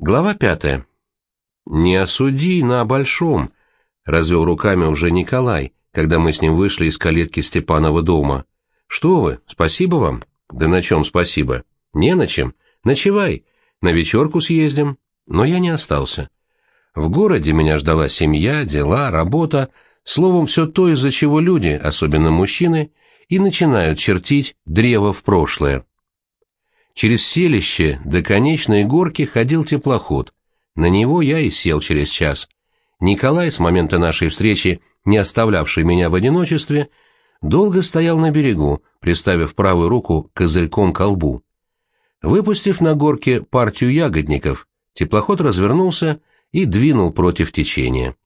Глава пятая. «Не осуди на большом», — развел руками уже Николай, когда мы с ним вышли из калитки Степанова дома. «Что вы, спасибо вам?» «Да на чем спасибо?» «Не на чем. Ночевай. На вечерку съездим». Но я не остался. В городе меня ждала семья, дела, работа, словом, все то, из-за чего люди, особенно мужчины, и начинают чертить древо в прошлое. Через селище до конечной горки ходил теплоход. На него я и сел через час. Николай, с момента нашей встречи, не оставлявший меня в одиночестве, долго стоял на берегу, приставив правую руку козырьком к лбу. Выпустив на горке партию ягодников, теплоход развернулся и двинул против течения.